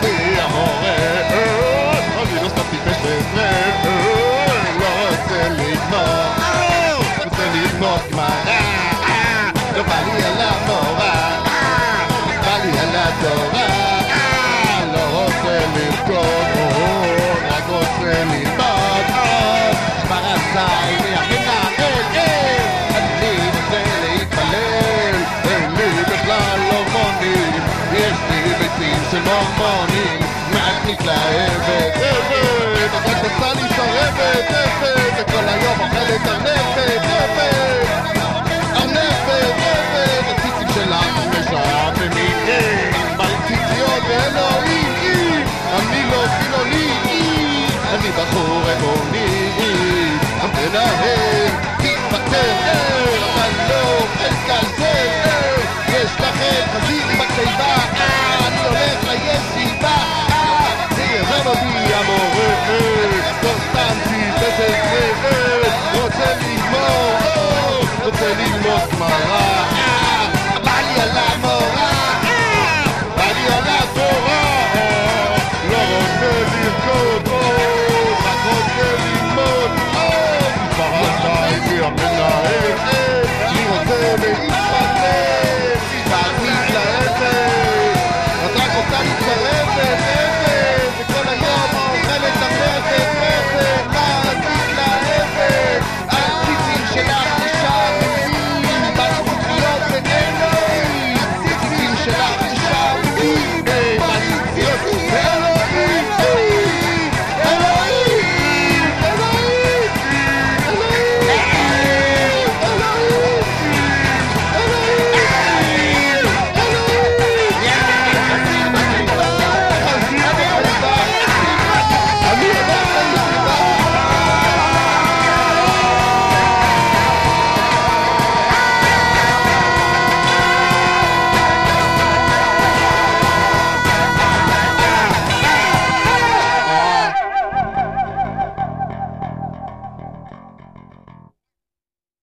de amor. שמורמונים מעט מתלהבת. עבד, אבל רוצה להתערבת עבד, וכל היום אוכלת ארנפת עבד ארנפת עבד, הציצים שלך משעממים אבל ציציות ואלוהים אני לא חילוני אני בחור עקרוני המנהל תתפטר. lost my life.